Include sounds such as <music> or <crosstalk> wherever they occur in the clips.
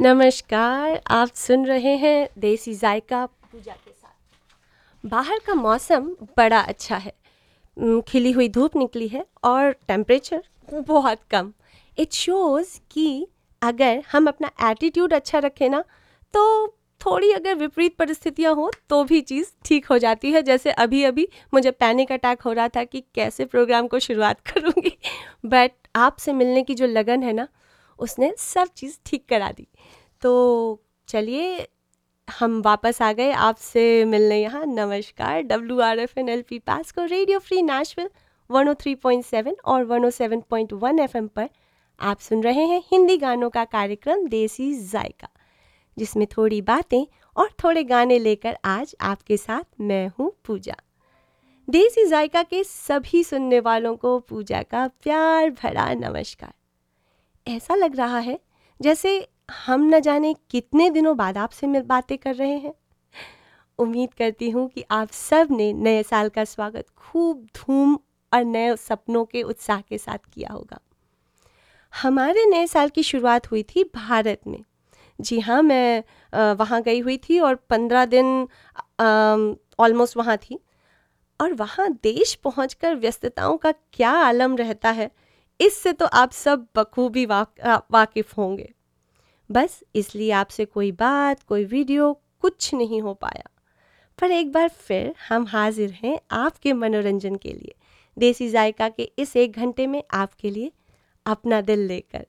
नमस्कार, आप सुन रहे हैं देसी जायका पूजा के साथ। बाहर का मौसम बड़ा अच्छा है। खिली हुई धूप निकली है और टेम्परेचर बहुत कम। इट शोज़ कि अगर हम अपना एटीट्यूड अच्छा रखें ना तो थोड़ी अगर विपरीत परिस्थितियाँ हो तो भी चीज़ ठीक हो जाती है। जैसे अभी अभी मुझे पैनिक अटैक हो रहा था कि कैसे प्रोग्राम को शुरुआत करूँगी। <laughs> बट आपसे मिलने की जो लगन है ना उसने सब चीज़ ठीक करा दी। तो चलिए, हम वापस आ गए आपसे मिलने यहाँ। नमस्कार W R F N L P Pasquo radio free Nashville 103.7 और 107.1 एफएम पर आप सुन रहे हैं हिंदी गानों का कार्यक्रम देसी जायका, जिसमें थोड़ी बातें और थोड़े गाने लेकर आज आपके साथ मैं हूँ पूजा। देसी जायका के सभी सुनने वालों को पूजा का प्यार भरा नमस्कार। ऐसा लग रहा है जैसे हम न जाने कितने दिनों बाद आपसे मिल बातें कर रहे हैं। उम्मीद करती हूँ कि आप सबने नए साल का स्वागत खूब धूम और नए सपनों के उत्साह के साथ किया होगा। हमारे नए साल की शुरुआत हुई थी भारत में। जी हाँ मैं वहाँ गई हुई थी और पंद्रह दिन ऑलमोस्ट वहाँ थी। और वहाँ देश पहुँचकर व्यस्तताओं का क्या आलम रहता है। इससे तो आप सब बखूबी वाक, वाकिफ़ होंगे। बस इसलिए आपसे कोई बात कोई वीडियो कुछ नहीं हो पाया। पर एक बार फिर हम हाजिर हैं आपके मनोरंजन के लिए। देसी जायका के इस एक घंटे में आपके लिए अपना दिल लेकर।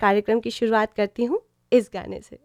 कार्यक्रम की शुरुआत करती हूँ इस गाने से।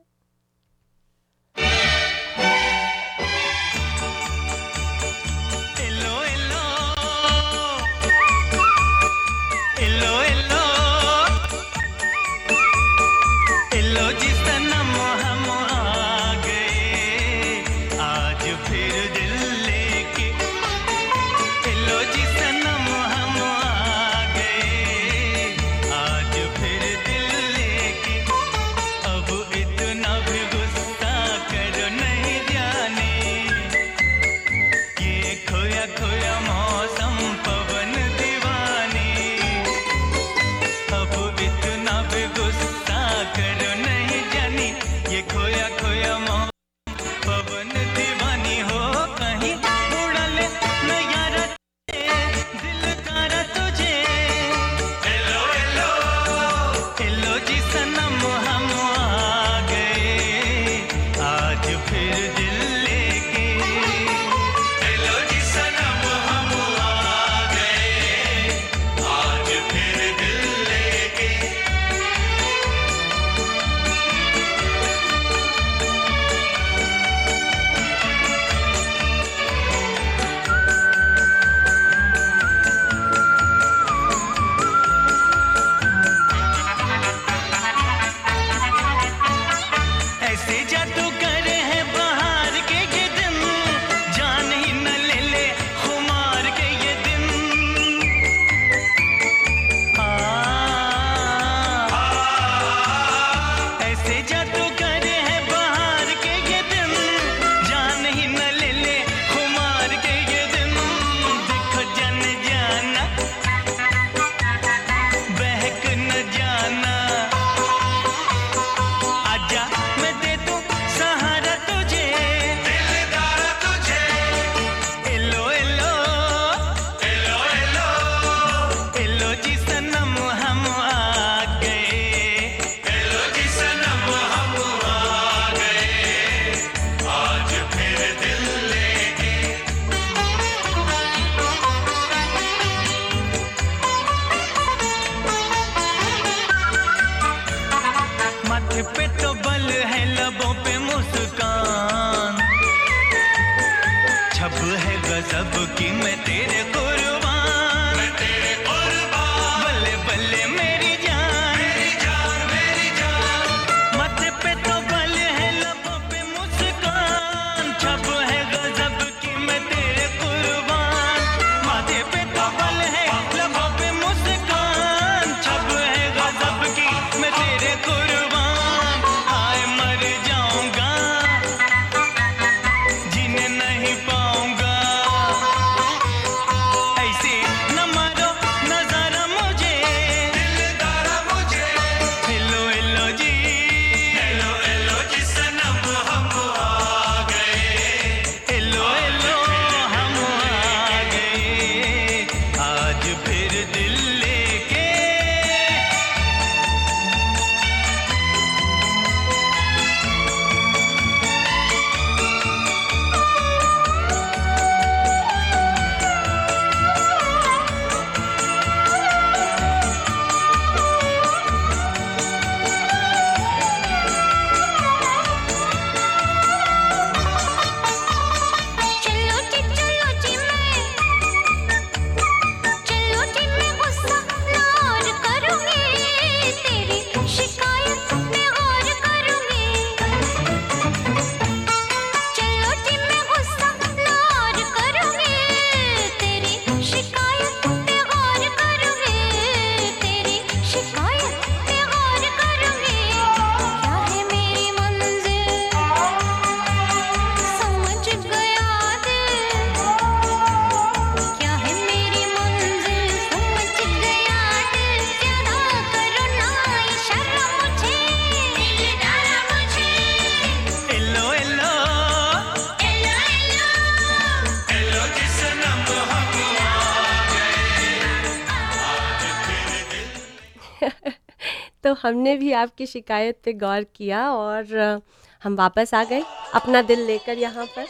हमने भी आपकी शिकायत पे गौर किया और हम वापस आ गए। अपना दिल लेकर यहाँ पर।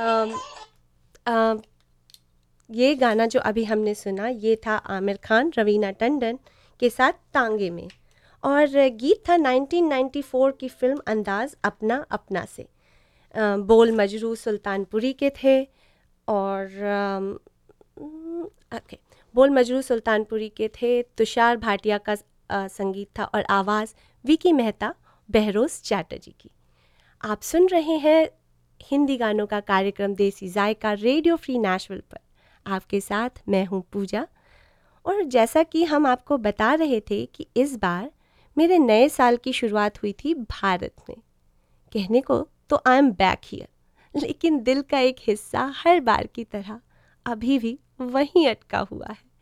आ, आ, ये गाना जो अभी हमने सुना ये था आमिर खान रवीना टंडन के साथ तांगे में। और गीत था 1994 की फ़िल्म अंदाज अपना अपना से। आ, बोल मजरू सुल्तानपुरी के थे और ओके। बोल मजरू सुल्तानपुरी के थे तुषार भाटिया का आ, संगीत था और आवाज़ विकी मेहता, बहरोज चैटर्जी की। आप सुन रहे हैं हिंदी गानों का कार्यक्रम देसी जायका रेडियो फ्री नेशनल पर। आपके साथ मैं हूँ पूजा। और जैसा कि हम आपको बता रहे थे कि इस बार मेरे नए साल की शुरुआत हुई थी भारत में। कहने को तो आई एम बैक हियर लेकिन दिल का एक हिस्सा हर बार की तरह अभी भी वहीं अटका हुआ है।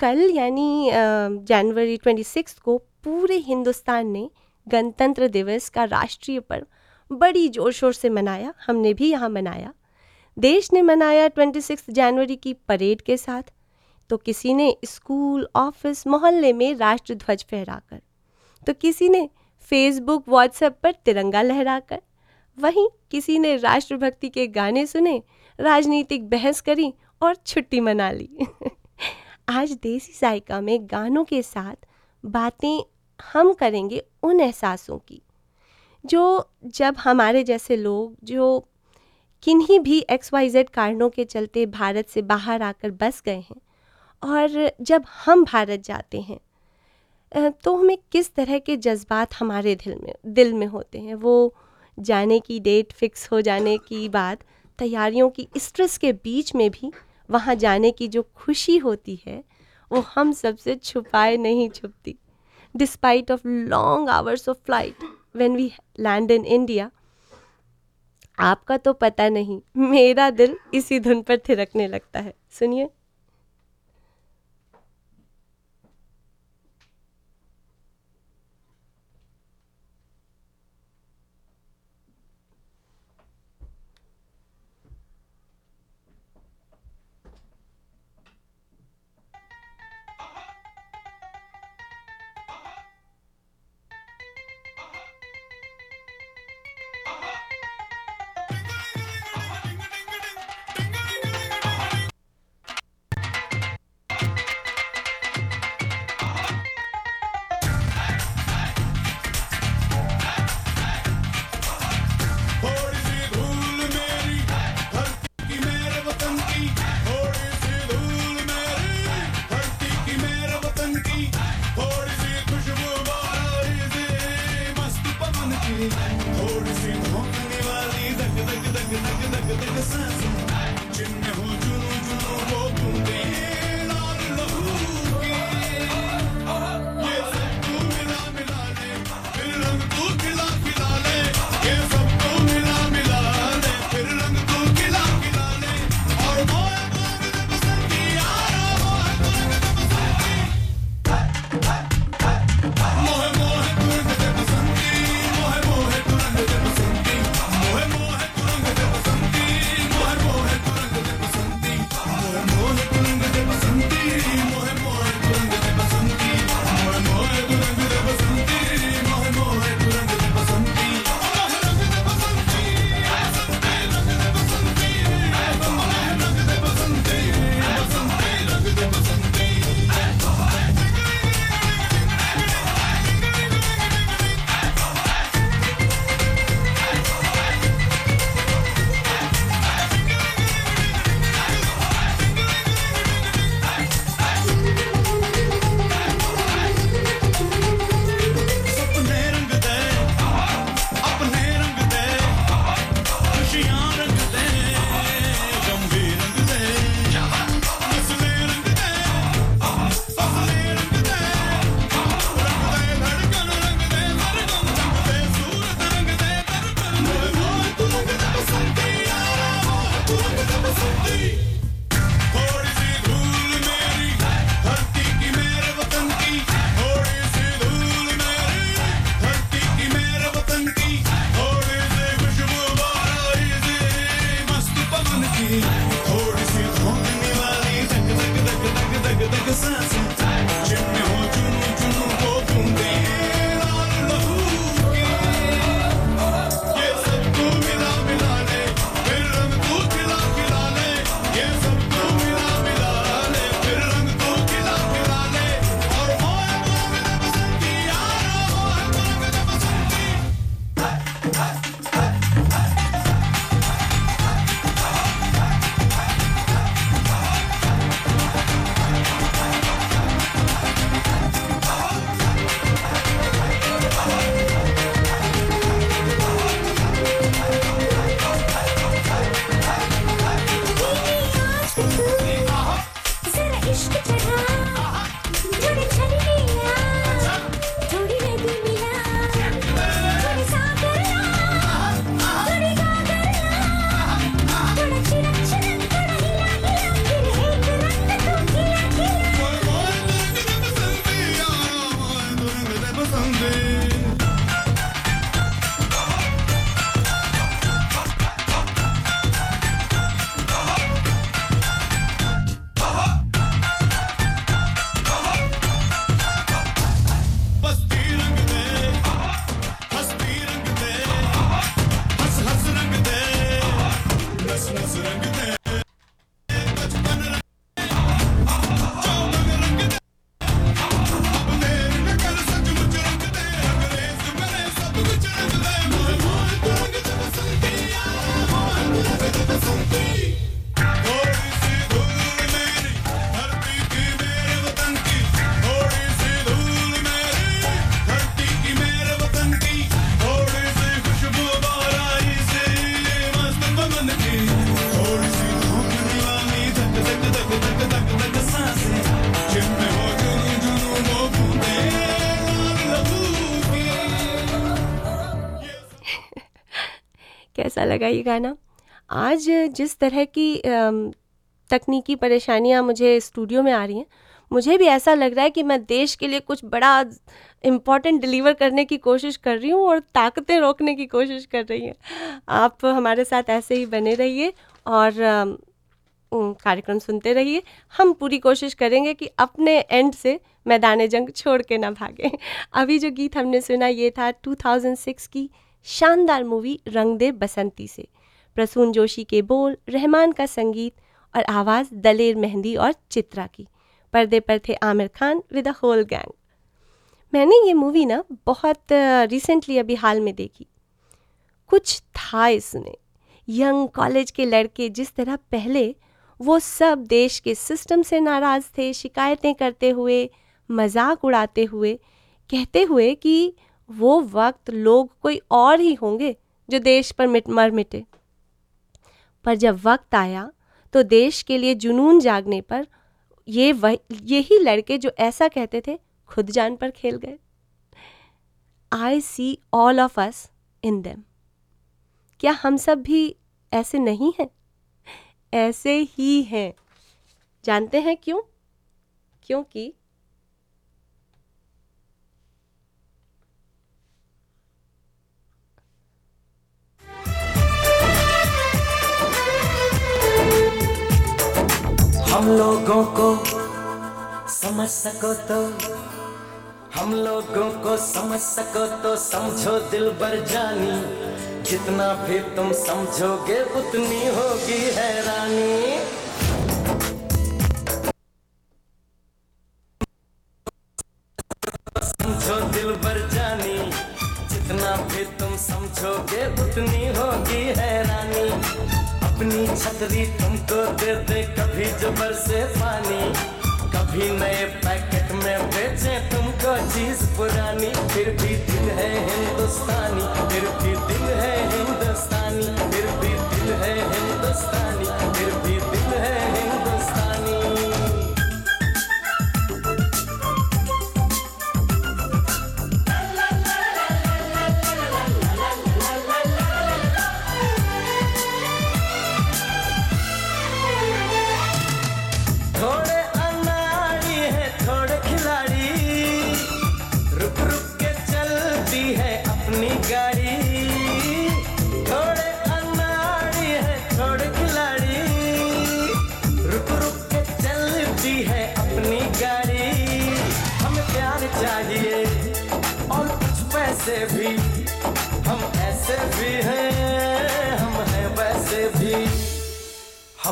कल, यानी जनवरी ट्वेंटी सिक्स को पूरे हिंदुस्तान ने गणतंत्र दिवस का राष्ट्रीय पर्व बड़ी ज़ोर शोर से मनाया, हमने भी यहाँ मनाया। देश ने मनाया ट्वेंटी सिक्स जनवरी की परेड के साथ तो किसी ने स्कूल, ऑफ़िस, मोहल्ले में राष्ट्र ध्वज फहराकर तो किसी ने फेसबुक, व्हाट्सएप पर तिरंगा लहराकर, वहीं किसी ने राष्ट्रभक्ति के गाने सुने, राजनीतिक बहस करी और छुट्टी मना ली। <laughs> आज देसी जायका में गानों के साथ बातें हम करेंगे उन एहसासों की, जो जब हमारे जैसे लोग, जो किन्हीं भी एक्स वाई जेड कारणों के चलते भारत से बाहर आकर बस गए हैं और जब हम भारत जाते हैं तो हमें किस तरह के जज्बात हमारे दिल में दिल में होते हैं? वो जाने की डेट फिक्स हो जाने की बात, तैयारियों की स्ट्रेस के बीच में भी वहाँ जाने की जो खुशी होती है, वो हम सबसे छुपाए नहीं छुपती। Despite of long hours of flight when we land in India आपका तो पता नहीं, मेरा दिल इसी धुन पर थिरकने लगता है। सुनिए। लगा ये गाना। आज जिस तरह की तकनीकी परेशानियाँ मुझे स्टूडियो में आ रही हैं, मुझे भी ऐसा लग रहा है कि मैं देश के लिए कुछ बड़ा इंपॉर्टेंट डिलीवर करने की कोशिश कर रही हूँ और ताकतें रोकने की कोशिश कर रही हैं। आप हमारे साथ ऐसे ही बने रहिए और कार्यक्रम सुनते रहिए। हम पूरी कोशिश करेंगे कि अपने एंड से मैदान जंग छोड़ के ना भागें। अभी जो गीत हमने सुना ये था 2006 की शानदार मूवी रंग दे बसंती से। प्रसून जोशी के बोल, रहमान का संगीत और आवाज़ दलेर मेहंदी और चित्रा की। पर्दे पर थे Aamir Khan with a whole gang मैंने ये मूवी ना बहुत रिसेंटली अभी हाल में देखी। कुछ था इसमें। यंग कॉलेज के लड़के जिस तरह पहले, वो सब देश के सिस्टम से नाराज़ थे, शिकायतें करते हुए, मज़ाक उड़ाते हुए, कहते हुए कि वो वक्त लोग कोई और ही होंगे जो देश पर मिट, मर मिटे। पर जब वक्त आया तो देश के लिए जुनून जागने पर ये वह, यही लड़के जो ऐसा कहते थे, खुद जान पर खेल गए। I see all of us in them क्या हम सब भी ऐसे नहीं हैं? ऐसे ही हैं। जानते हैं क्यों? क्योंकि हम लोगों को समझ सको तो हम लोगों को समझ सको तो समझो दिल बर जानी। जितना भी तुम समझोगे उतनी होगी हैरानी। समझो दिल बर जानी। जितना भी तुम समझोगे उतनी होगी हैरानी। अपनी छतरी तुमको दे दे कभी जबर से पानी। कभी नए पैकेट में बेचे तुमको चीज़ पुरानी, फिर भी दिल है हिंदुस्तानी, फिर भी दिल है हिंदुस्तानी, फिर भी दिल है हिंदुस्तानी, फिर भी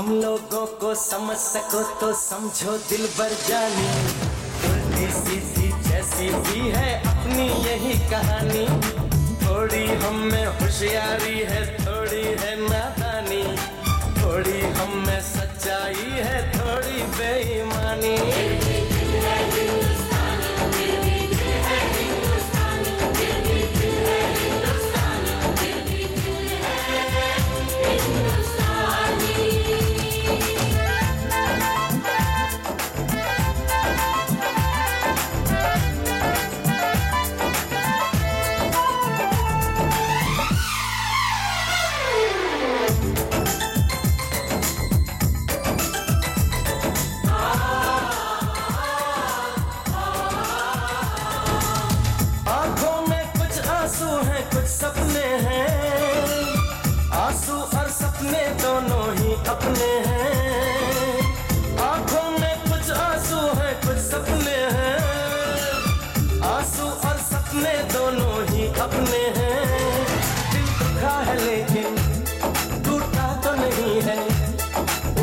हम लोगों को समझ सको तो समझो, दिल भर जानी। सी सीधी जैसी भी है अपनी यही कहानी। थोड़ी हम में होशियारी है है अपने हैं। आँखों में कुछ आँसू हैं, कुछ सपने हैं। आँसू और सपने दोनों ही अपने हैं। दिल दुखा है लेकिन टूटा तो नहीं है।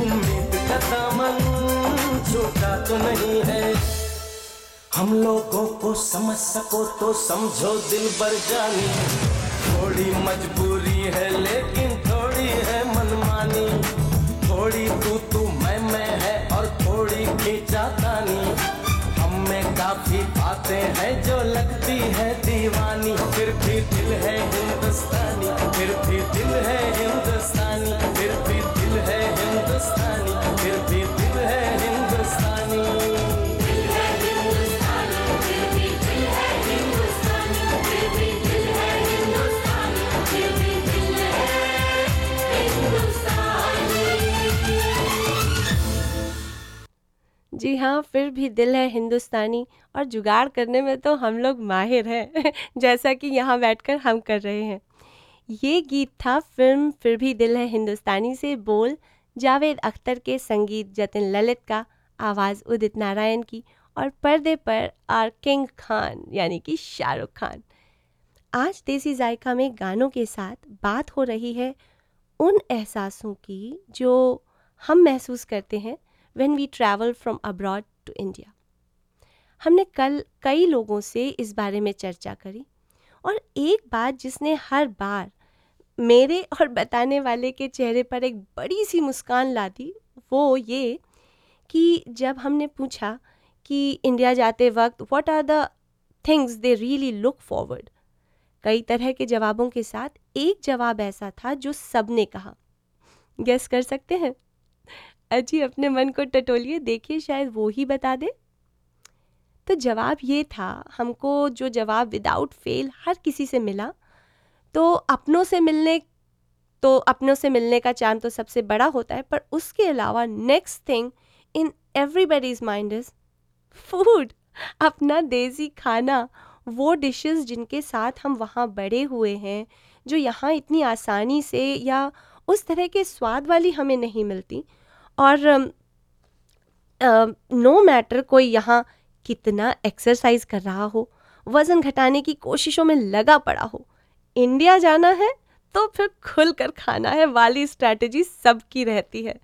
उम्मीद का दामन छूटा तो नहीं है। हम लोगों को समझ सको तो समझो दिल भर जानी। थोड़ी मजबूरी है लेकिन थोड़ी तू तू मैं मैं है और थोड़ी खींचा तानी हम में काफ़ी बातें हैं जो लगती है दीवानी। फिर भी दिल है हिंदुस्तानी, फिर भी दिल है जी हाँ फिर भी दिल है हिंदुस्तानी और जुगाड़ करने में तो हम लोग माहिर हैं, <laughs> जैसा कि यहाँ बैठकर हम कर रहे हैं। ये गीत था फ़िल्म फिर भी दिल है हिंदुस्तानी से, बोल जावेद अख्तर के संगीत जतिन ललित का, आवाज़ उदित नारायण की और पर्दे पर आर किंग खान, यानी कि शाहरुख खान। आज देसी जायका में गानों के साथ बात हो रही है उन एहसासों की जो हम महसूस करते हैं when we travel from abroad to India हमने कल कई लोगों से इस बारे में चर्चा करी और एक बात जिसने हर बार मेरे और बताने वाले के चेहरे पर एक बड़ी सी मुस्कान ला दी, वो ये कि जब हमने पूछा कि इंडिया जाते वक्त what are the things they really look forward कई तरह के जवाबों के साथ एक जवाब ऐसा था जो सबने कहा। गेस कर सकते हैं? अजी अपने मन को टटोलिए, देखिए शायद वो ही बता दे। तो जवाब ये था, हमको जो जवाब विदाउट फेल हर किसी से मिला तो अपनों से मिलने तो अपनों से मिलने का चाँद तो सबसे बड़ा होता है, पर उसके अलावा next thing in everybody's mind is food अपना देसी खाना, वो डिशेस जिनके साथ हम वहाँ बड़े हुए हैं, जो यहाँ इतनी आसानी से या उस तरह के स्वाद वाली हमें नहीं मिलती और नो मैटर कोई यहाँ कितना एक्सरसाइज कर रहा हो, वज़न घटाने की कोशिशों में लगा पड़ा हो इंडिया जाना है तो फिर खुल कर खाना है वाली स्ट्रैटेजी सबकी रहती है।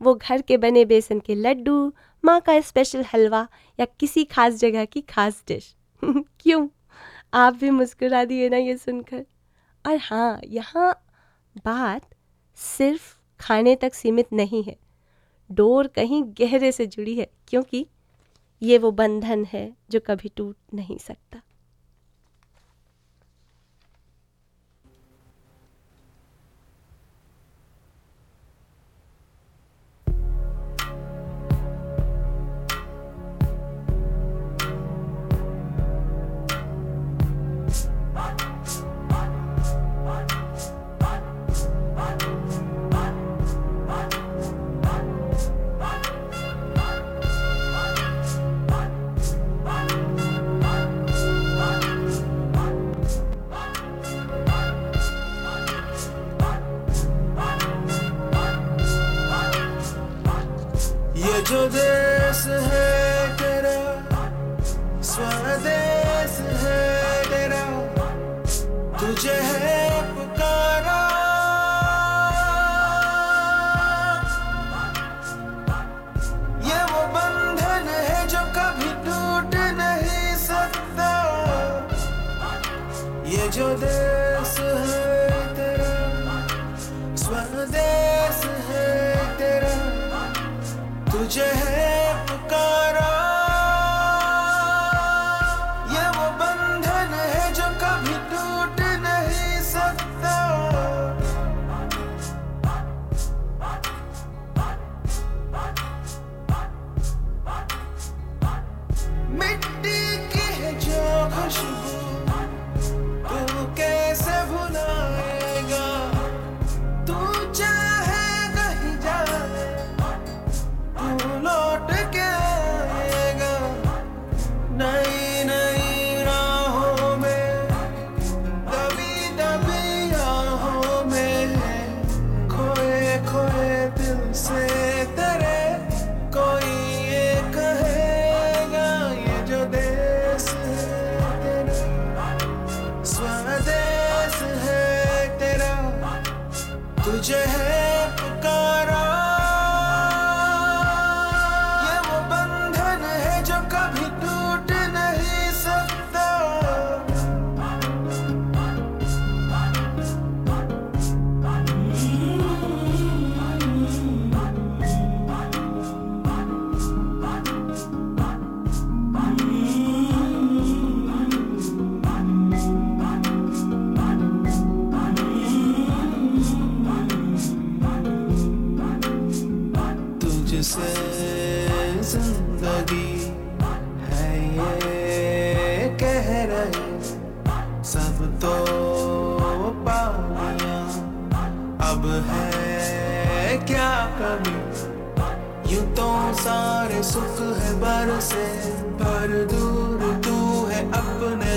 वो घर के बने बेसन के लड्डू, माँ का स्पेशल हलवा या किसी खास जगह की खास डिश <laughs> क्यों? आप भी मुस्कुरा दिए ना ये सुनकर। और हाँ यहाँ बात सिर्फ़ खाने तक सीमित नहीं है। डोर कहीं गहरे से जुड़ी है, क्योंकि ये वो बंधन है जो कभी टूट नहीं सकता। तुझे है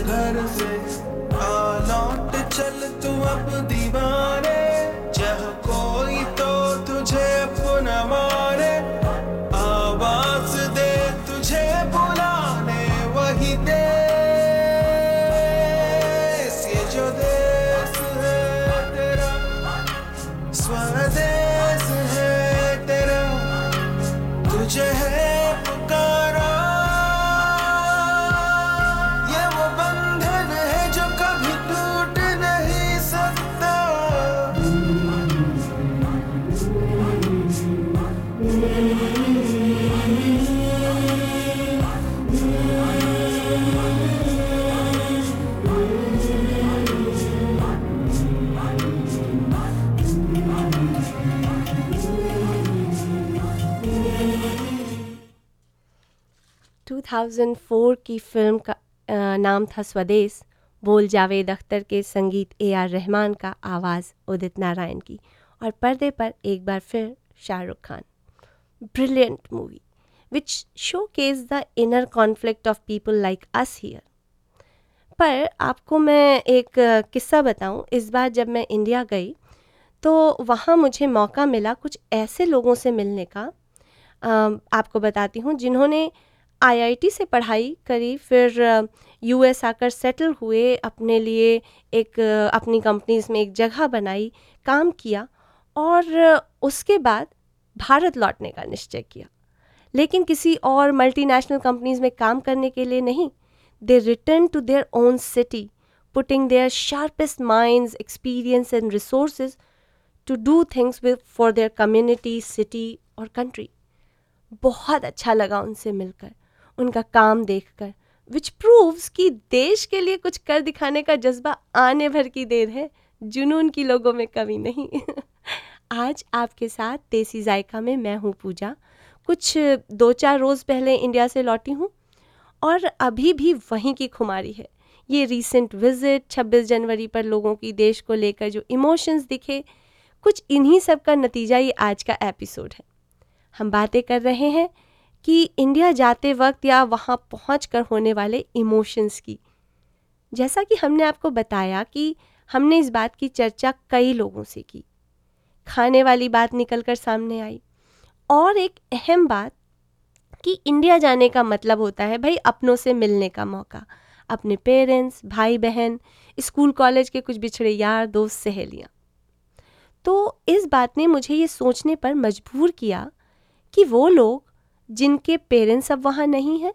घर से। आ लौट चल तू अब दीवाने। 2004 की फ़िल्म का नाम था स्वदेश। बोल जावेद अख्तर के संगीत ए आर रहमान का आवाज़ उदित नारायण की और पर्दे पर एक बार फिर Shahrukh Khan. Brilliant movie which showcase the inner conflict of people like us here पर आपको मैं एक किस्सा बताऊँ। इस बार जब मैं इंडिया गई तो वहाँ मुझे मौका मिला कुछ ऐसे लोगों से मिलने का। आपको बताती हूँ, जिन्होंने आईआईटी से पढ़ाई करी, फिर यूएस आकर सेटल हुए, अपने लिए एक अपनी कंपनीज़ में एक जगह बनाई, काम किया और उसके बाद भारत लौटने का निश्चय किया। लेकिन किसी और मल्टीनेशनल कंपनीज़ में काम करने के लिए नहीं। They return to their own city putting their sharpest minds experience and resources to do things with for their community city और कंट्री बहुत अच्छा लगा उनसे मिलकर। उनका काम देखकर विच प्रूव्स कि देश के लिए कुछ कर दिखाने का जज्बा आने भर की देर है, जुनून की लोगों में कमी नहीं। <laughs> आज आपके साथ देसी जायका में मैं हूँ पूजा। कुछ दो चार रोज़ पहले इंडिया से लौटी हूँ, और अभी भी वहीं की खुमारी है। ये रीसेंट विज़िट 26 जनवरी पर लोगों की देश को लेकर जो इमोशंस दिखे, कुछ इन्हीं सब का नतीजा ये आज का एपिसोड है। हम बातें कर रहे हैं कि इंडिया जाते वक्त या वहाँ पहुँच कर होने वाले इमोशंस की। जैसा कि हमने आपको बताया कि हमने इस बात की चर्चा कई लोगों से की। खाने वाली बात निकल कर सामने आई। और एक अहम बात कि इंडिया जाने का मतलब होता है भाई अपनों से मिलने का मौका। अपने पेरेंट्स भाई बहन स्कूल, कॉलेज के कुछ बिछड़े यार, दोस्त, सहेलियाँ। तो इस बात ने मुझे ये सोचने पर मजबूर किया कि वो लोग जिनके पेरेंट्स अब वहाँ नहीं हैं।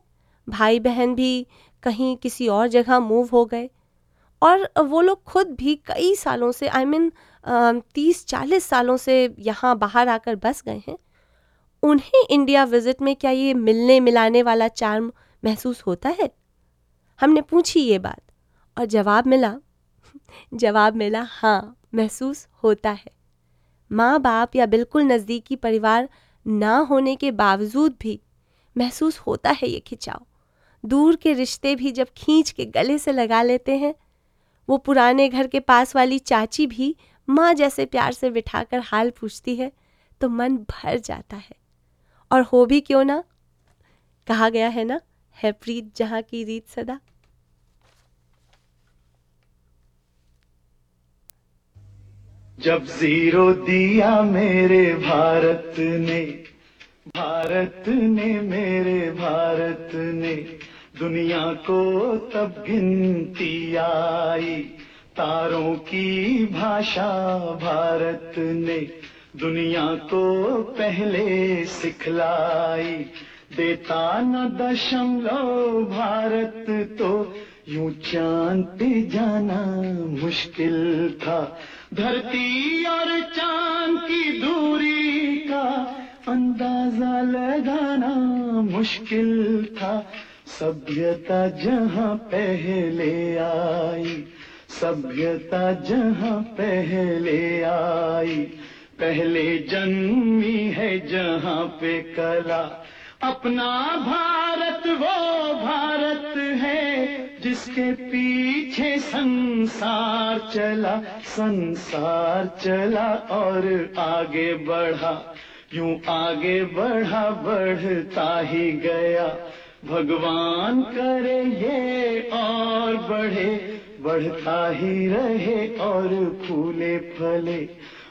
भाई बहन भी कहीं किसी और जगह मूव हो गए। और वो लोग खुद भी कई सालों से आई मीन तीस चालीस सालों से यहाँ बाहर आकर बस गए हैं। उन्हें इंडिया विज़िट में क्या ये मिलने मिलाने वाला चार्म महसूस होता है? हमने पूछी ये बात और जवाब मिला। जवाब मिला हाँ महसूस होता है। माँ बाप या बिल्कुल नज़दीकी परिवार ना होने के बावजूद भी महसूस होता है ये खिंचाव। दूर के रिश्ते भी जब खींच के गले से लगा लेते हैं, वो पुराने घर के पास वाली चाची भी माँ जैसे प्यार से बिठाकर हाल पूछती है तो मन भर जाता है। और हो भी क्यों ना? कहा गया है ना, है प्रीत जहाँ की रीत सदा। जब ज़ीरो दिया मेरे भारत ने भारत ने मेरे भारत ने, दुनिया को तब गिनती आई, तारों की भाषा भारत ने, दुनिया को पहले सिखलाई, देता न दशमलव भारत तो यूँ चाँद पे जाना मुश्किल था। धरती और चाँद की दूरी का अंदाज़ा लगाना मुश्किल था। सभ्यता जहाँ पहले आई, सभ्यता जहाँ पहले आई। पहले जन्मी है जहाँ पे कला, अपना भारत, वो भारत है। जिसके पीछे संसार चला संसार चला और आगे बढ़ा। यूँ आगे बढ़ा, बढ़ता ही गया। भगवान करे ये और बढ़े, बढ़ता ही रहे और फूले फले,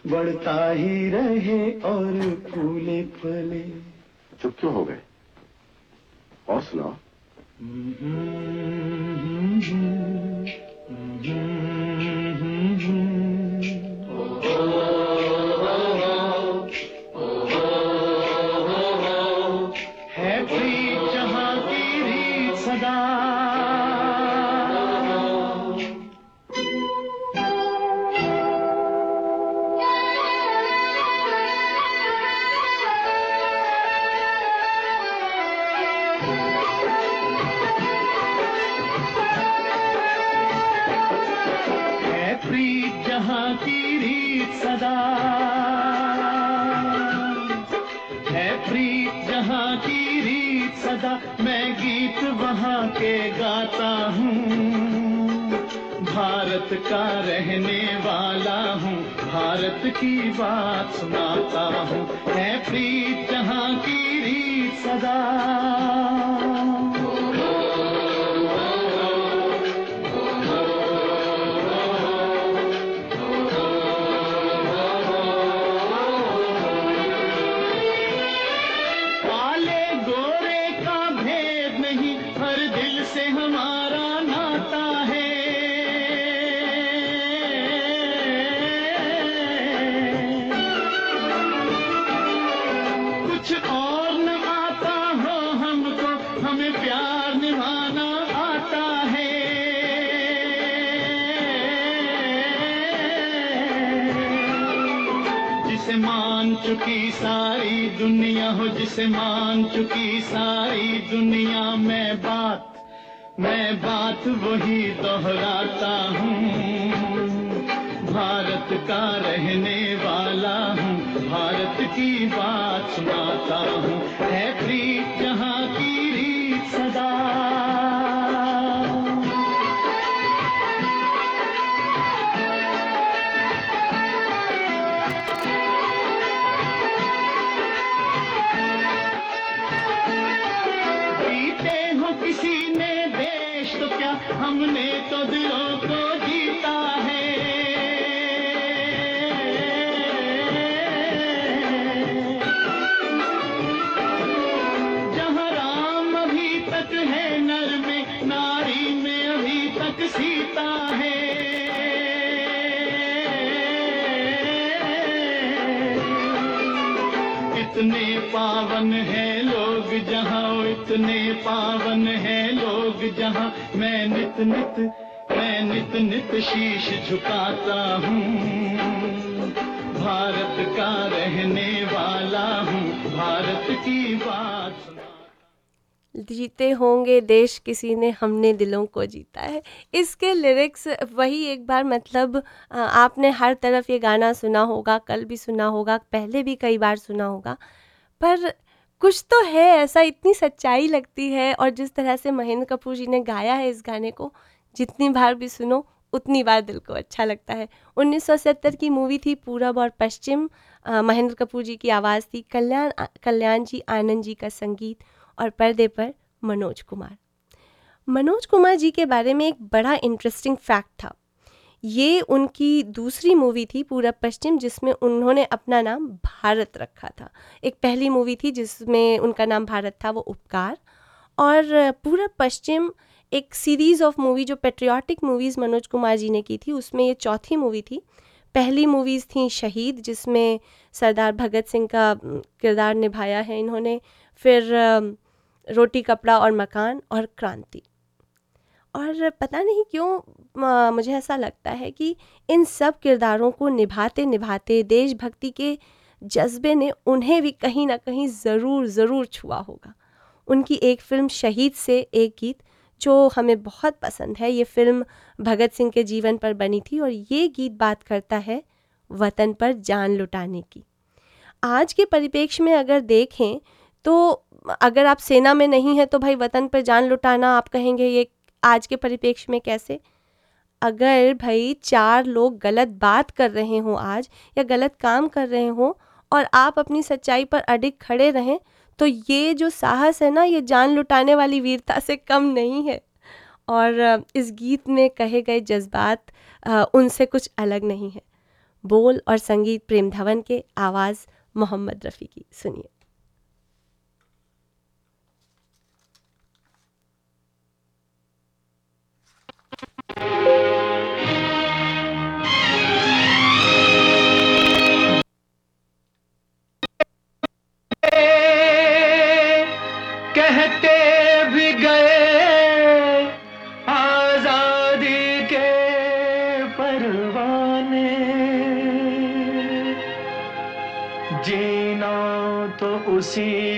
बढ़ता ही रहे और फूले फले। चुप क्यों हो गए? और सुनाओ। है जिसे मान चुकी सारी दुनिया में बात मैं बात वही हमने तो दिलों को जीता है। जहाँ राम अभी तक है, नर में, नारी में अभी तक सीता है। इतने पावन है लोग जहाँ, इतने पावन है लोग जहाँ मैं नित नित, मैं नित नित शीश झुकाता हूँ। भारत का रहने वाला हूँ, भारत की बात जीते होंगे देश किसी ने, हमने दिलों को जीता है। इसके लिरिक्स वही एक बार मतलब आपने हर तरफ़ ये गाना सुना होगा, कल भी सुना होगा, पहले भी कई बार सुना होगा। पर कुछ तो है ऐसा, इतनी सच्चाई लगती है। और जिस तरह से महेंद्र कपूर जी ने गाया है इस गाने को, जितनी बार भी सुनो, उतनी बार दिल को अच्छा लगता है। 1970 की मूवी थी पूरब और पश्चिम। महेंद्र कपूर जी की आवाज़ थी कल्याण कल्याण जी, आनंद जी का संगीत और पर्दे पर मनोज कुमार। मनोज कुमार जी के बारे में एक बड़ा इंटरेस्टिंग फैक्ट था। ये उनकी दूसरी मूवी थी पूरब पश्चिम, जिसमें उन्होंने अपना नाम भारत रखा था। एक पहली मूवी थी जिसमें उनका नाम भारत था, वो उपकार। और पूरब पश्चिम एक सीरीज़ ऑफ़ मूवी जो पेट्रियाटिक मूवीज़ मनोज कुमार जी ने की थी, उसमें ये चौथी मूवी थी। पहली मूवीज़ थी शहीद, जिसमें सरदार भगत सिंह का किरदार निभाया है इन्होंने। फिर रोटी कपड़ा और मकान और क्रांति। और पता नहीं क्यों मुझे ऐसा लगता है कि इन सब किरदारों को निभाते निभाते देशभक्ति के जज्बे ने उन्हें भी कहीं ना कहीं ज़रूर ज़रूर छुआ होगा। उनकी एक फ़िल्म शहीद से एक गीत, जो हमें बहुत पसंद है, ये फ़िल्म भगत सिंह के जीवन पर बनी थी और ये गीत बात करता है वतन पर जान लुटाने की। आज के परिप्रेक्ष्य में अगर देखें तो अगर आप सेना में नहीं हैं तो भाई वतन पर जान लुटाना, आप कहेंगे ये आज के परिप्रेक्ष्य में कैसे? अगर भाई चार लोग गलत बात कर रहे हों आज या गलत काम कर रहे हों और आप अपनी सच्चाई पर अडिग खड़े रहें तो ये जो साहस है ना, ये जान लुटाने वाली वीरता से कम नहीं है। और, इस गीत में कहे गए जज्बात उनसे कुछ अलग नहीं है। बोल और संगीत प्रेम धवन के आवाज़ मोहम्मद रफ़ी की, सुनिए। कहते भी गए आज़ादी के परवाने। जीना तो उसी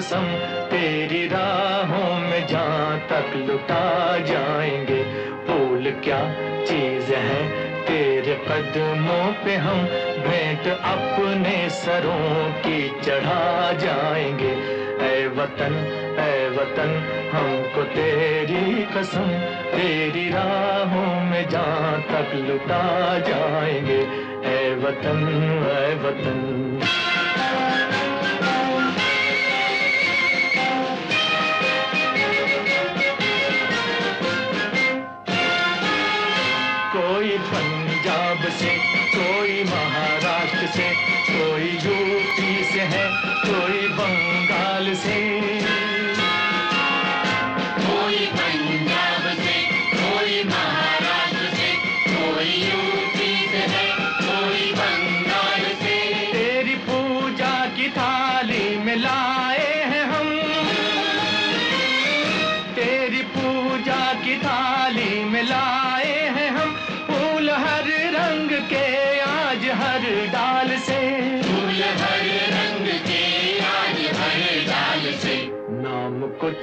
कसम, तेरी राहों में जहाँ तक लुटा जाएँगे फूल क्या चीज़ है तेरे कदमों पे हम भेंट अपने सरों की चढ़ा जाएँगे। ऐ वतन ऐ वतन, हमको तेरी कसम, तेरी राहों में जहाँ तक लुटा जाएँगे। ऐ वतन ऐ वतन।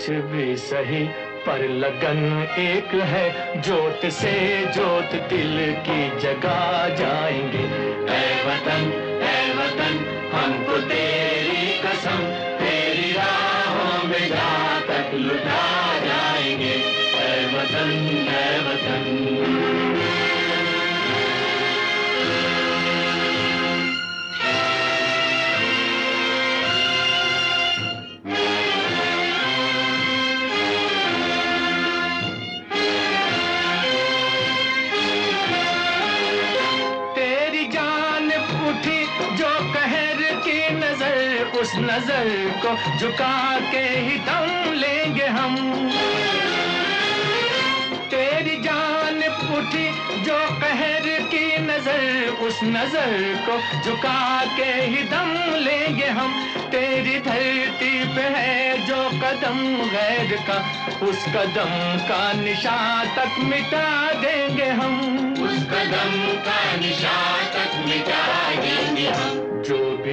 कुछ भी सही, पर लगन एक है, जोत से जोत दिल की जगा जाएँगे। ऐ वतन ऐ वतन हम तो तेरी कसम, तेरी राहों में जहाँ तक लुटा जाएँगे। ऐ वतन ऐ वतन। उस नज़र को झुका के ही दम लेंगे हम। तेरी जान उठी जो कहर की नज़र, उस नज़र को झुका के ही दम लेंगे हम। तेरी धरती पे है जो कदम गैर का, उस कदम का निशान तक मिटा देंगे हम। उस कदम का निशान तक मिटा देंगे हम।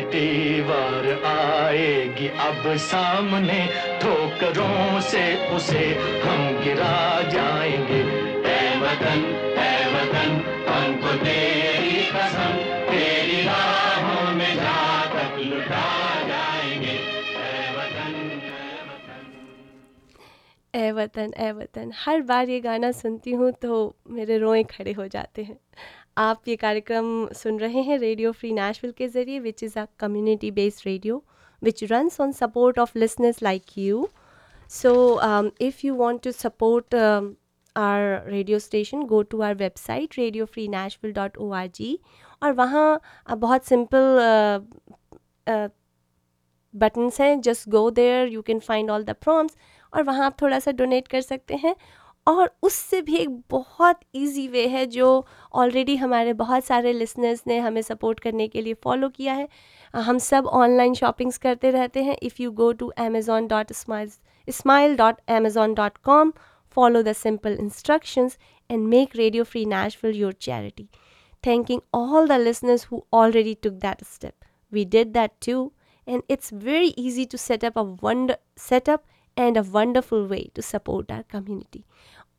जो भी दीवार आएगी अब सामने। ठोकरों से उसे हम गिरा जाएँगे। ऐ वतन ऐ वतन, हमको तेरी कसम, तेरी राहों में जहाँ तक लुटा जाएँगे। ऐ वतन ए वतन। ए वतन, हर बार ये गाना सुनती हूँ तो मेरे रोए खड़े हो जाते हैं। आप ये कार्यक्रम सुन रहे हैं रेडियो फ्री नेशनल के ज़रिए which is a community based radio which runs on support of listeners like you so if you want to support our radio station go to our website radio free national dot O R G और वहाँ uh, बहुत simple buttons हैं. Just go there you can find all the proms और वहाँ आप थोड़ा सा donate कर सकते हैं। और उससे भी एक बहुत इजी वे है जो ऑलरेडी हमारे बहुत सारे लिसनर्स ने हमें सपोर्ट करने के लिए फॉलो किया है। हम सब ऑनलाइन शॉपिंग्स करते रहते हैं। If you go to Amazon dot smile smile dot Amazon dot com follow the simple instructions and make radio free national your charity thanking all the listeners who already took that step we did that too and it's very easy to set up a wonder set up and a wonderful way to support our community.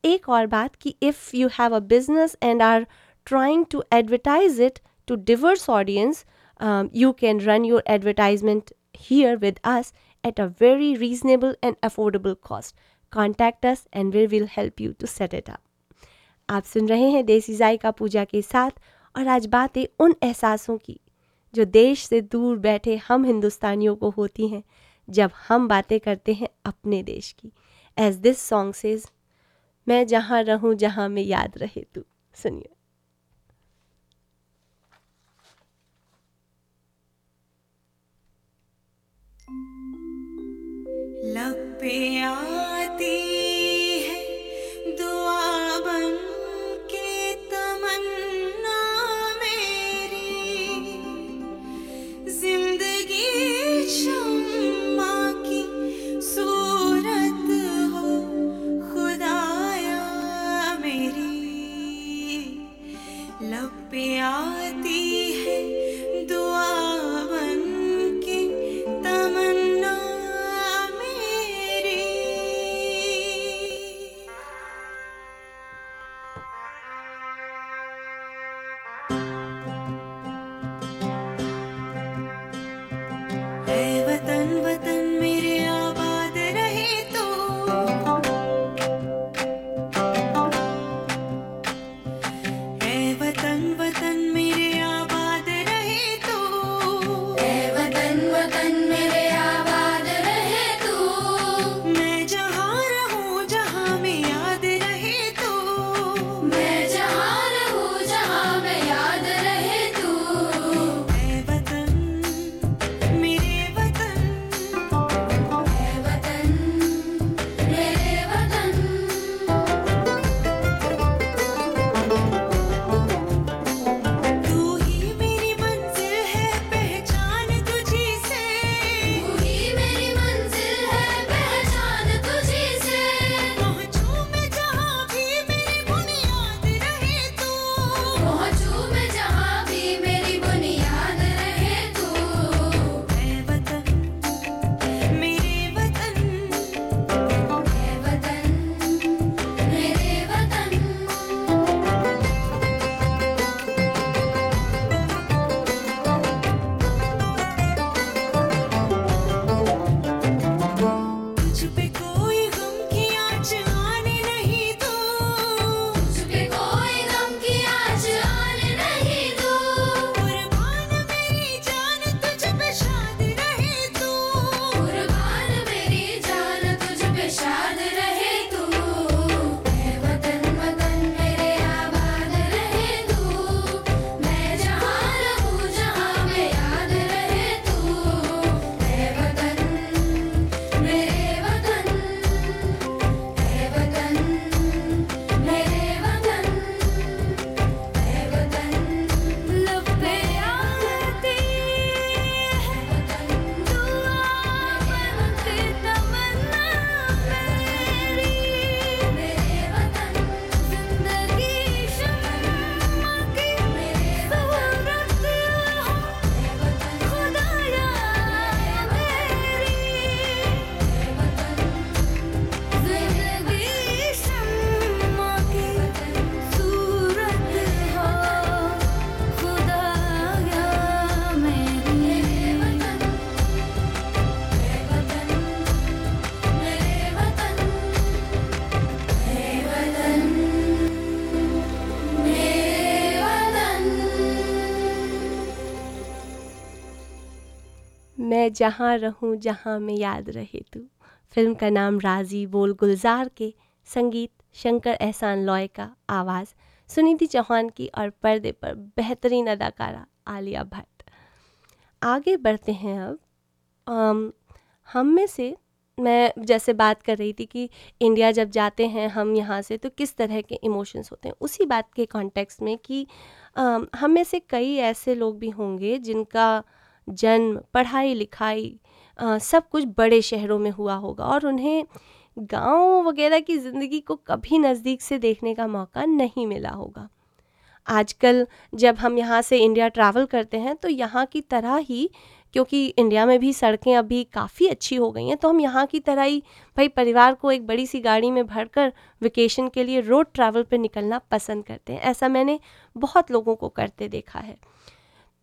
एक और बात कि if you have a business and are trying to advertise it to diverse audience um, you can run your advertisement here with us at a very reasonable and affordable cost contact us and we will help you to set it up आप सुन रहे हैं देसी जायका पूजा के साथ और आज बातें उन एहसासों की जो देश से दूर बैठे हम हिंदुस्तानियों को होती हैं जब हम बातें करते हैं अपने देश की। एज दिस सॉन्ग सेज मैं जहाँ रहूँ, जहाँ में याद रहे तू। सुनिए। लब पे आती है दुआ बन के तमन्ना। जहाँ रहूँ जहाँ मैं याद रहे तू। फ़िल्म का नाम राज़ी बोल गुलजार के संगीत शंकर एहसान लॉय का आवाज़। सुनीति चौहान की और पर्दे पर बेहतरीन अदाकारा आलिया भट्ट। आगे बढ़ते हैं अब। अम, हम में से मैं जैसे बात कर रही थी कि इंडिया जब जाते हैं हम यहाँ से तो किस तरह के इमोशंस होते हैं? उसी बात के कॉन्टेक्स्ट में कि हम में से कई ऐसे लोग भी होंगे जिनका जन्म पढ़ाई लिखाई अ, सब कुछ बड़े शहरों में हुआ होगा और उन्हें गाँव वगैरह की ज़िंदगी को कभी नज़दीक से देखने का मौका नहीं मिला होगा। आजकल जब हम यहाँ से इंडिया ट्रैवल करते हैं तो यहाँ की तरह ही क्योंकि इंडिया में भी सड़कें अभी काफ़ी अच्छी हो गई हैं तो हम यहाँ की तरह ही भाई परिवार को एक बड़ी सी गाड़ी में भरकर वेकेशन के लिए रोड ट्रैवल पर निकलना पसंद करते हैं। ऐसा मैंने बहुत लोगों को करते देखा है।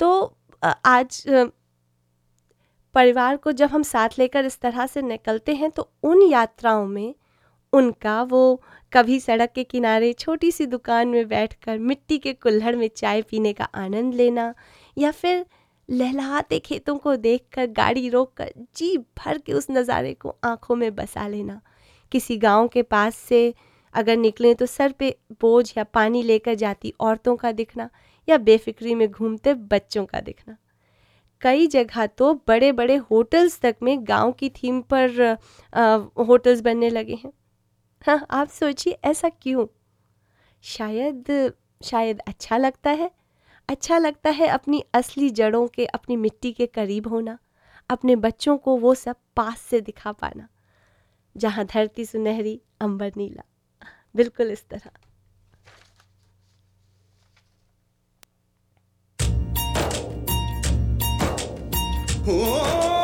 तो आज परिवार को जब हम साथ लेकर इस तरह से निकलते हैं तो उन यात्राओं में उनका वो कभी सड़क के किनारे छोटी सी दुकान में बैठकर, मिट्टी के कुल्हड़ में चाय पीने का आनंद लेना या फिर लहलहाते खेतों को देखकर, गाड़ी रोककर, जी भर के उस नज़ारे को आँखों में बसा लेना। किसी गाँव के पास से अगर निकलें तो सर पे बोझ या पानी लेकर जाती औरतों का दिखना। या बेफिक्री में घूमते बच्चों का दिखना। कई जगह तो बड़े बड़े होटल्स तक में गाँव की थीम पर अ, होटल्स बनने लगे हैं। हाँ आप सोचिए ऐसा क्यों? शायद शायद अच्छा लगता है। अच्छा लगता है अपनी असली जड़ों के अपनी मिट्टी के करीब होना अपने बच्चों को वो सब पास से दिखा पाना। जहाँ धरती सुनहरी अंबर नीला। बिल्कुल इस तरह। अंबर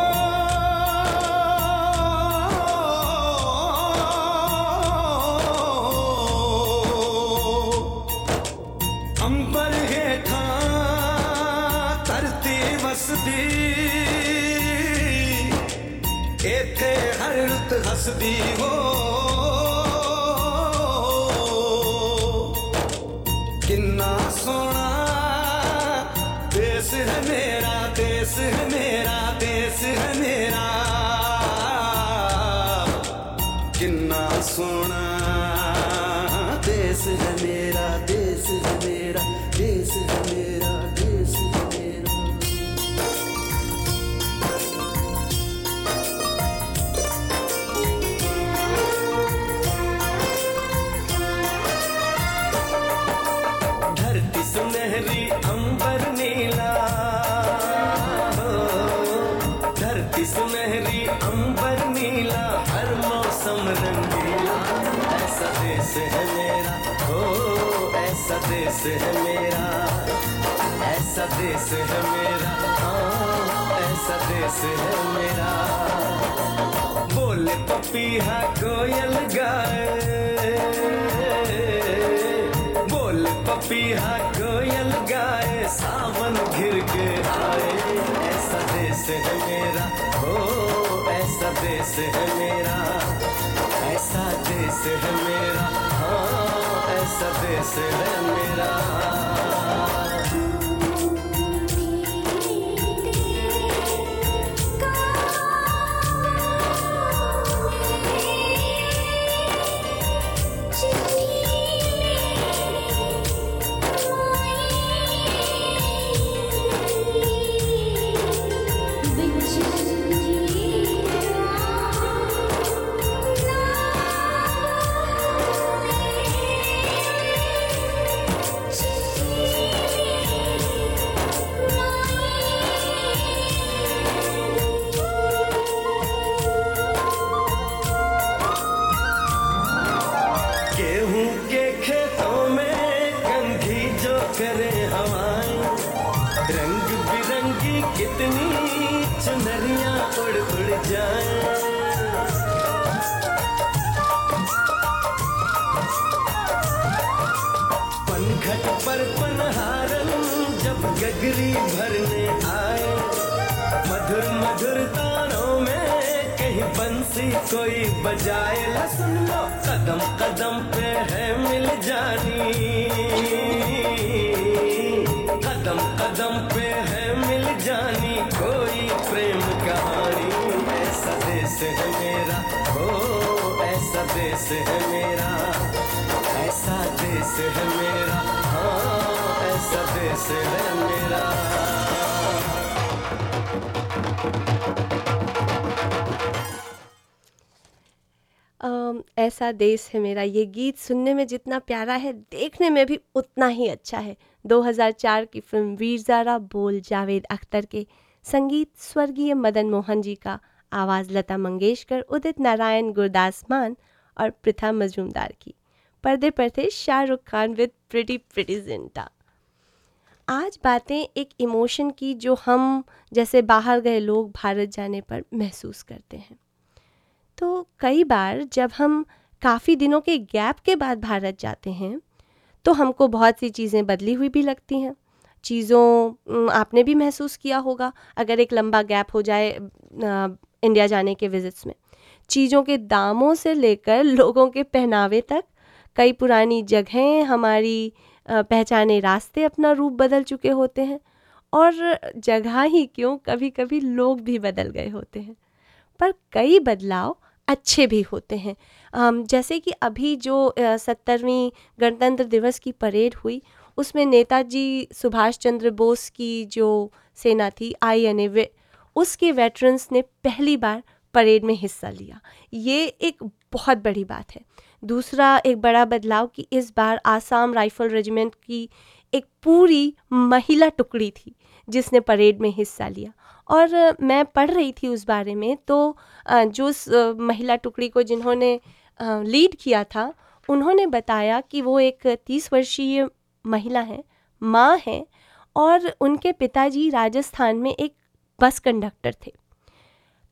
देश है मेरा। हो ऐसा देश है मेरा। ऐसा देश है मेरा। हाँ ऐसा देश है मेरा। बोले पपीहा कोयल गाए। बोल पपीहा कोयल गाए। सावन घिर के आए। ऐसा देश है मेरा। हो ऐसा देश है मेरा। ऐसा देश है मेरा हाँ ऐसा देश है मेरा। कोई बजाए ला सुन लो। कदम कदम पे है मिल जानी। कदम कदम पे है मिल जानी। कोई प्रेम कहानी ऐसा देश है मेरा। हो, ऐसा देश है मेरा। ऐसा देश है मेरा। हाँ ऐसा देश है मेरा। ऐसा देश है मेरा, ये गीत सुनने में जितना प्यारा है, देखने में भी उतना ही अच्छा है। 2004 की फ़िल्म वीर ज़ारा, बोल जावेद अख्तर के। संगीत स्वर्गीय मदन मोहन जी का, आवाज़ लता मंगेशकर, उदित नारायण गुरदास मान और प्रथा मजूमदार की। पर्दे पर थे शाहरुख खान विद प्रिटी प्रिटी जिंटा आज बातें एक इमोशन की जो हम जैसे बाहर गए लोग भारत जाने पर महसूस करते हैं। तो कई बार जब हम काफ़ी दिनों के गैप के बाद भारत जाते हैं तो हमको बहुत सी चीज़ें बदली हुई भी लगती हैं। चीज़ों आपने भी महसूस किया होगा, अगर एक लंबा गैप हो जाए इंडिया जाने के विज़िट्स में। चीज़ों के दामों से लेकर लोगों के पहनावे तक, कई पुरानी जगहें, हमारी पहचाने रास्ते अपना रूप बदल चुके होते हैं, और जगह ही क्यों कभी कभी लोग भी बदल गए होते हैं। पर कई बदलाव अच्छे भी होते हैं। अम, जैसे कि अभी जो सत्तरवीं गणतंत्र दिवस की परेड हुई उसमें नेताजी सुभाष चंद्र बोस की जो सेना थी आई एन ए वे उसके वेटरन्स ने पहली बार परेड में हिस्सा लिया। ये एक बहुत बड़ी बात है। दूसरा एक बड़ा बदलाव कि इस बार आसाम राइफल रेजिमेंट की एक पूरी महिला टुकड़ी थी जिसने परेड में हिस्सा लिया। और मैं पढ़ रही थी उस बारे में तो जो महिला टुकड़ी को जिन्होंने लीड किया था, उन्होंने बताया कि वो एक तीस वर्षीय महिला हैं, माँ हैं और उनके पिताजी राजस्थान में एक बस कंडक्टर थे।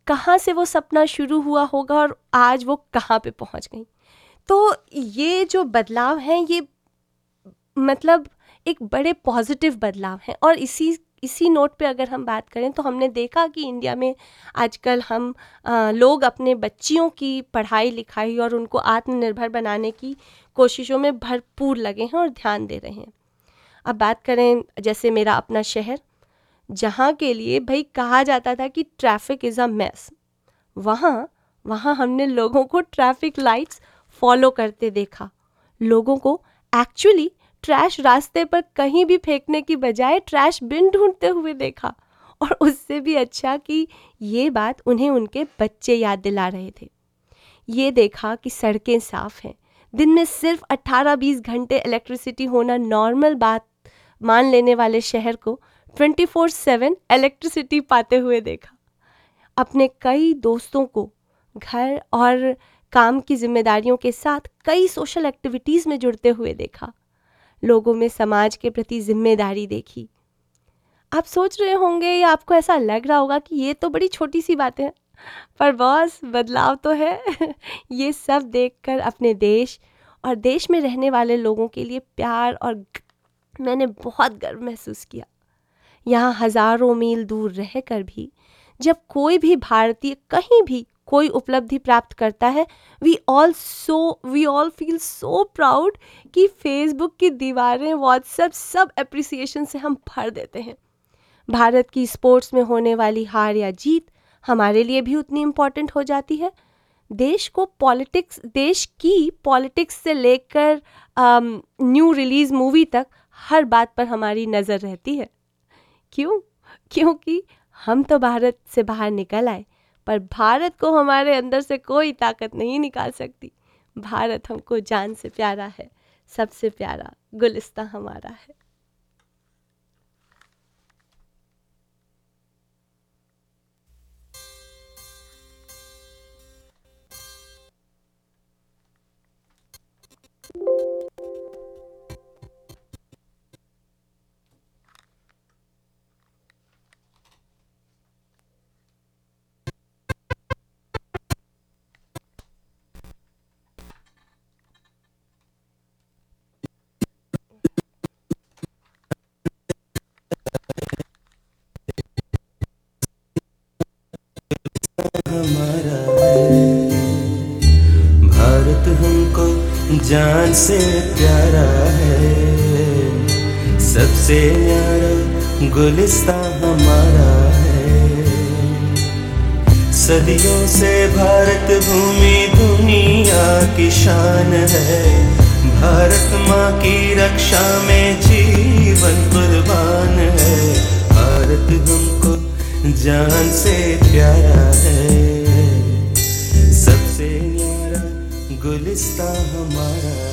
कहाँ से वो सपना शुरू हुआ होगा और आज वो कहाँ पे पहुँच गई? तो ये जो बदलाव हैं, ये मतलब एक बड़े पॉजिटिव बदलाव हैं और इसी इसी नोट पे अगर हम बात करें तो हमने देखा कि इंडिया में आजकल हम अ, लोग अपने बच्चियों की पढ़ाई लिखाई और उनको आत्मनिर्भर बनाने की कोशिशों में भरपूर लगे हैं और ध्यान दे रहे हैं। अब बात करें जैसे मेरा अपना शहर जहाँ के लिए भाई कहा जाता था कि ट्रैफ़िक इज़ अ मैस वहाँ वहाँ हमने लोगों को ट्रैफ़िक लाइट्स फॉलो करते देखा। लोगों को एक्चुअली ट्रैश रास्ते पर कहीं भी फेंकने की बजाय ट्रैश बिन ढूंढते हुए देखा और उससे भी अच्छा कि ये बात उन्हें उनके बच्चे याद दिला रहे थे। ये देखा कि सड़कें साफ़ हैं। दिन में सिर्फ़ 18-20 घंटे इलेक्ट्रिसिटी होना नॉर्मल बात मान लेने वाले शहर को 24/7 इलेक्ट्रिसिटी पाते हुए देखा। अपने कई दोस्तों को घर और काम की जिम्मेदारियों के साथ कई सोशल एक्टिविटीज़ में जुड़ते हुए देखा। लोगों में समाज के प्रति ज़िम्मेदारी देखी। आप सोच रहे होंगे या आपको ऐसा लग रहा होगा कि ये तो बड़ी छोटी सी बातें हैं, पर बॉस, बदलाव तो है। <laughs> ये सब देखकर अपने देश और देश में रहने वाले लोगों के लिए प्यार और मैंने बहुत गर्व महसूस किया। यहाँ हज़ारों मील दूर रहकर भी, जब कोई भी भारतीय कहीं भी कोई उपलब्धि प्राप्त करता है। We all so we all feel so proud कि फेसबुक की दीवारें व्हाट्सएप सब अप्रिसिएशन से हम भर देते हैं। भारत की स्पोर्ट्स में होने वाली हार या जीत हमारे लिए भी उतनी इम्पोर्टेंट हो जाती है। देश को पॉलिटिक्स देश की पॉलिटिक्स से लेकर न्यू रिलीज़ मूवी तक हर बात पर हमारी नज़र रहती है। क्यों? क्योंकि हम तो भारत से बाहर निकल आए। पर भारत को हमारे अंदर से कोई ताकत नहीं निकाल सकती। भारत हमको जान से प्यारा है, सबसे प्यारा गुलिस्ता हमारा है। जान से प्यारा है। सबसे न्यारा गुलिस्ता हमारा है। सदियों से भारत भूमि दुनिया की शान है। भारत माँ की रक्षा में जीवन कुर्बान है। भारत हमको जान से प्यारा है। गुलिस्ता हमारा।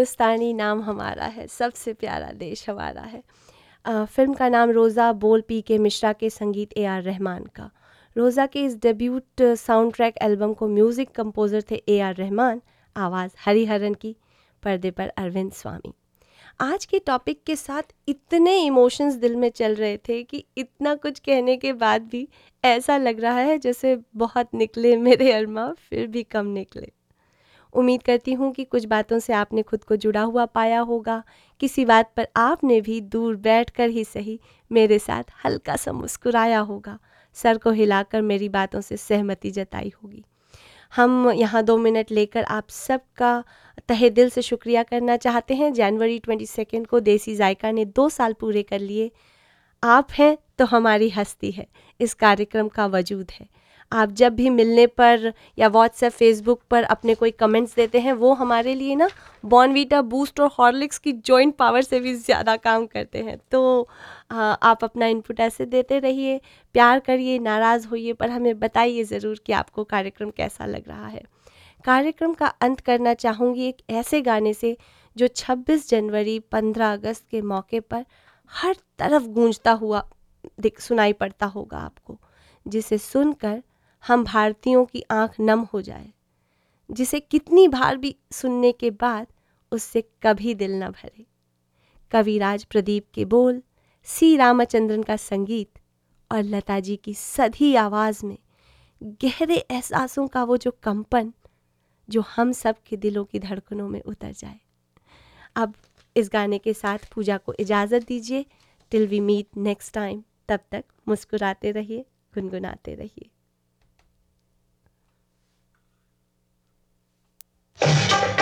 हिंदुस्तानी नाम हमारा है सबसे प्यारा देश हमारा है। अ, फ़िल्म का नाम रोज़ा बोल पी के मिश्रा के संगीत ए आर रहमान का। रोज़ा के इस डेब्यूट साउंड ट्रैक एल्बम को म्यूज़िक कंपोज़र थे ए आर रहमान आवाज़ हरिहरन की पर्दे पर अरविंद स्वामी। आज के टॉपिक के साथ इतने इमोशंस दिल में चल रहे थे कि इतना कुछ कहने के बाद भी ऐसा लग रहा है जैसे बहुत निकले मेरे अरमा फिर भी कम निकले। उम्मीद करती हूँ कि कुछ बातों से आपने खुद को जुड़ा हुआ पाया होगा। किसी बात पर आपने भी दूर बैठकर ही सही मेरे साथ हल्का सा मुस्कुराया होगा। सर को हिलाकर मेरी बातों से सहमति जताई होगी। हम यहाँ दो मिनट लेकर आप सबका तहे दिल से शुक्रिया करना चाहते हैं। जनवरी ट्वेंटी सेकेंड को देसी जायका ने दो साल पूरे कर लिए। आप हैं तो हमारी हस्ती है। इस कार्यक्रम का वजूद है। आप जब भी मिलने पर या व्हाट्सएप फेसबुक पर अपने कोई कमेंट्स देते हैं, वो हमारे लिए ना बॉर्नवीटा बूस्ट और हॉर्लिक्स की जॉइंट पावर से भी ज़्यादा काम करते हैं। तो आप अपना इनपुट ऐसे देते रहिए, प्यार करिए, नाराज़ होइए, पर हमें बताइए ज़रूर कि आपको कार्यक्रम कैसा लग रहा है। कार्यक्रम का अंत करना चाहूँगी एक ऐसे गाने से जो 26 जनवरी 15 अगस्त के मौके पर हर तरफ़ गूंजता हुआ सुनाई पड़ता होगा आपको, जिसे सुनकर हम भारतीयों की आँख नम हो जाए। जिसे कितनी बार भी सुनने के बाद उससे कभी दिल न भरे। कविराज प्रदीप के बोल, सी रामचंद्रन का संगीत और लता जी की सधी आवाज़ में गहरे एहसासों का वो जो कंपन, जो हम सब के दिलों की धड़कनों में उतर जाए। अब इस गाने के साथ पूजा को इजाज़त दीजिए। Till we meet next time तब तक मुस्कुराते रहिए, गुनगुनाते रहिए। Thank you.